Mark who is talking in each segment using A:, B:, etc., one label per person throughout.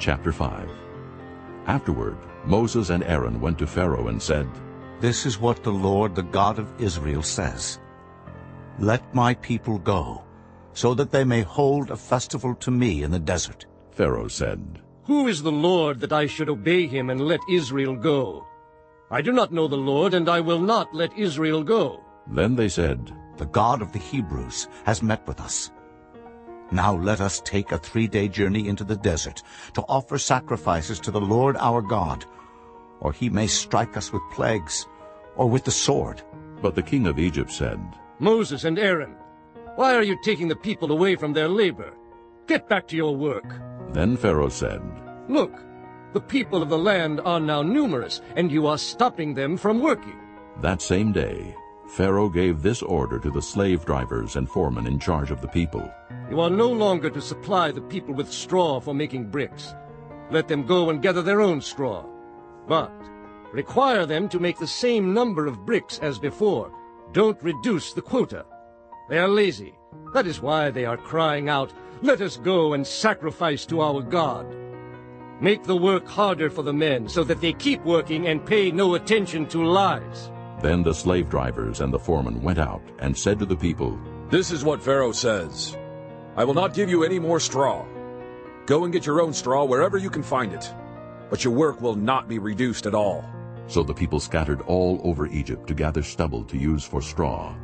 A: Chapter 5 Afterward Moses and Aaron went to Pharaoh and said,
B: This is what the Lord, the God of Israel, says. Let my people go, so that they may hold a festival to me in the desert.
A: Pharaoh said,
C: Who is the Lord that I should obey him and let Israel go? I do not know the Lord, and I will not let Israel go.
A: Then they said,
B: The God of the Hebrews has met with us. Now let us take a three-day journey into the desert to offer sacrifices to the Lord our God, or he may strike us with plagues, or with the sword.
A: But the king of Egypt said,
C: Moses and Aaron, why are you taking the people away from their labor? Get back to your work.
A: Then Pharaoh said,
C: Look, the people of the land are now numerous, and you are stopping them from working.
A: That same day Pharaoh gave this order to the slave drivers and foremen in charge of the people.
C: You are no longer to supply the people with straw for making bricks. Let them go and gather their own straw. But require them to make the same number of bricks as before. Don't reduce the quota. They are lazy. That is why they are crying out, Let us go and sacrifice to our God. Make the work harder for the men so that they keep working and pay no attention to lies.
A: Then the slave drivers and the foremen went out and said to the people,
D: This is what Pharaoh says. I will not give you any more straw. Go and get your own straw wherever you can find it. But your work will not be reduced at all.
A: So the people scattered all over Egypt to gather stubble to use for straw.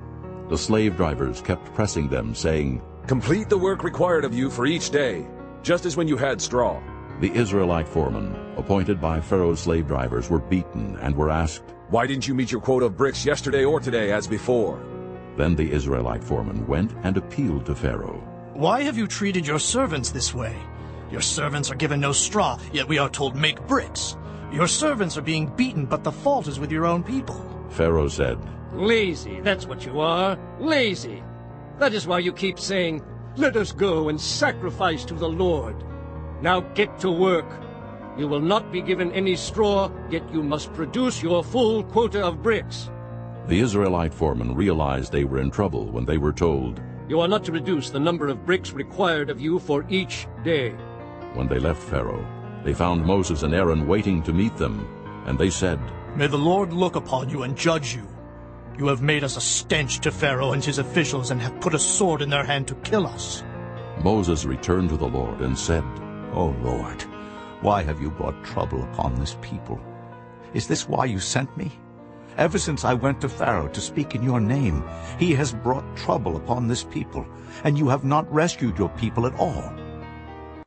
A: The slave drivers kept pressing them, saying,
D: Complete the work required of you for each day, just as when you had straw.
A: The Israelite foremen, appointed by Pharaoh's slave drivers, were beaten and were asked,
D: Why didn't you meet your quota of bricks yesterday or today as before?
A: Then the Israelite foreman went and appealed to Pharaoh.
E: Why have you treated your servants this way? Your servants are given no straw, yet we are told make bricks. Your servants are being beaten, but the fault is with your own people.
A: Pharaoh said,
C: Lazy, that's what you are. Lazy. That is why you keep saying, Let us go and sacrifice to the Lord. Now get to work. You will not be given any straw, yet you must produce your full quota of bricks.
A: The Israelite foremen realized they were in trouble when they were told,
C: You are not to reduce the number of bricks required of you for each day.
A: When they left Pharaoh, they found Moses and Aaron waiting to meet them, and they said,
E: May the Lord look upon you and judge you. You have made us a stench to Pharaoh and his officials and have put a sword in their hand to kill us.
A: Moses returned to the Lord and said,
B: O Lord, why have you brought trouble upon this people? Is this why you sent me? Ever since I went to Pharaoh to speak in your name, he has brought trouble upon this people, and you have not rescued your people at all.